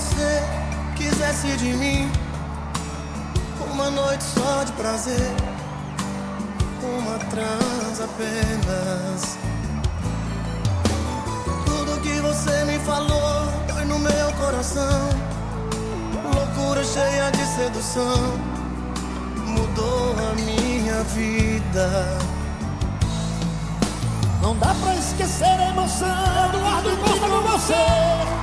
Você quisesse de mim uma noite só de prazer, uma trans apenas. Tudo que você me falou foi no meu coração, loucura cheia de sedução, mudou a minha vida. Não dá pra esquecer a emoção Eduardo Costa com você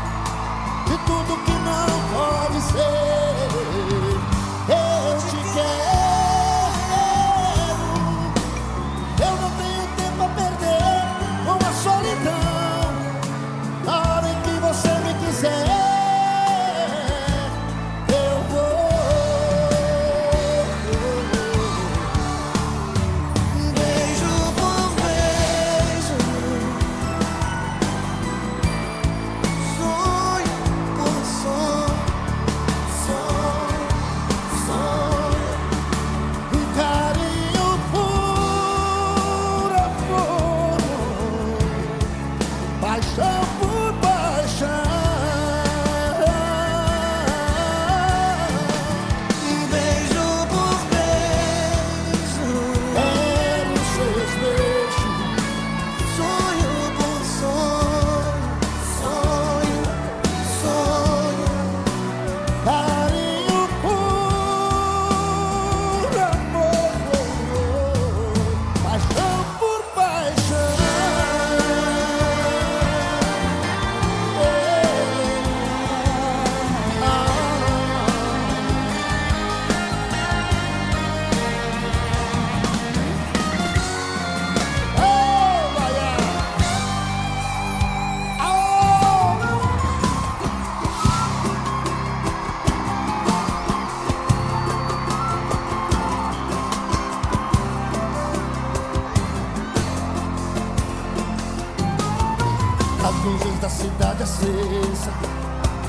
luzes da cidade acesa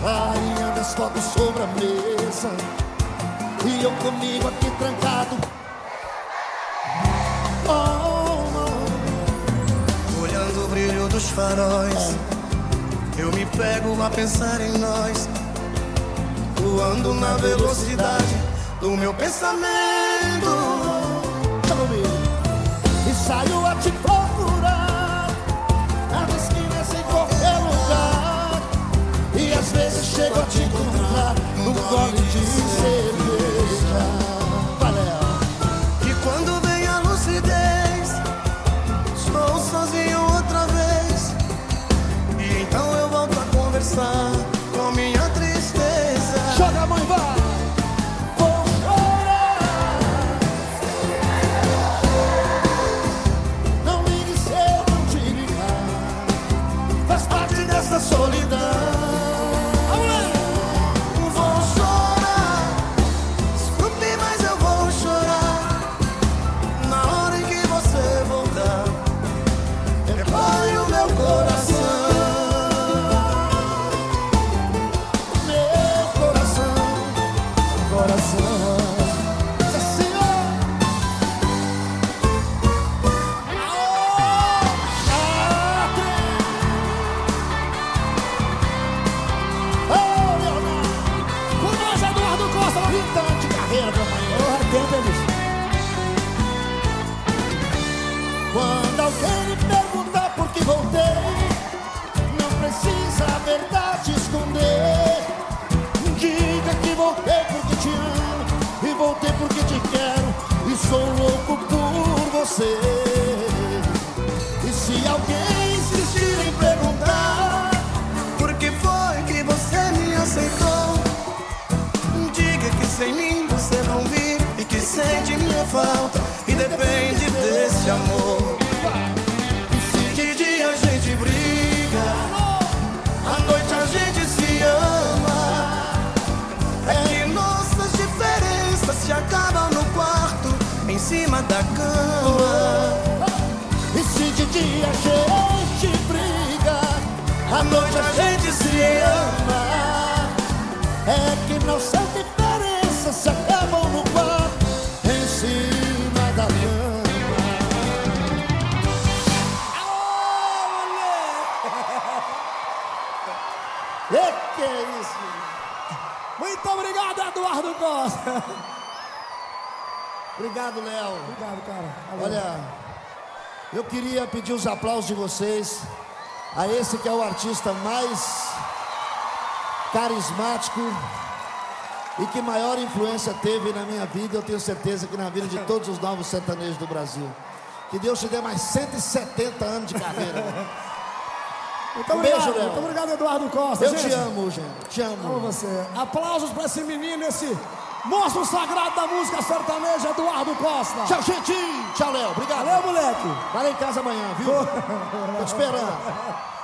Rainha das fotos sobre a mesa E eu comigo aqui trancado Oh, oh. Olhando o brilho dos faróis, eu me pego a pensar em nós, voando na velocidade do meu pensamento. Chego a te encontrar Num gole de cerveja. Valeu E quando vem a lucidez, estou sozinho outra vez. E então eu volto a conversar Quando alguém me perguntar por que voltei Não precisa a verdade esconder Diga que voltei porque te amo E voltei porque te quero E sou louco por você E se alguém insistir em perguntar Por que foi que você me aceitou? Diga que sem mim você não vive e que sente minha falta e depende desse amor. Cima da cama. E se de dia a gente briga À noite a gente se ama. É que nossas diferenças se acabam no quarto Em cima da cama E que é isso? Muito obrigado, Eduardo Costa. Obrigado, Léo. Obrigado, cara. Valeu. Olha, eu queria pedir os aplausos de vocês a esse que é o artista mais carismático e que maior influência teve na minha vida, eu tenho certeza que na vida de todos os novos sertanejos do Brasil. Que Deus te dê mais 170 anos de carreira. Muito obrigado, beijo, Léo. muito obrigado, Eduardo Costa. Eu gente. te amo, gente. Te Amo amo. você. Aplausos pra esse menino, esse monstro sagrado da música sertaneja, Eduardo Costa. Tchau, gente. Tchau, Léo. Obrigado. Valeu, moleque. Vai lá em casa amanhã, viu? Tô te esperando.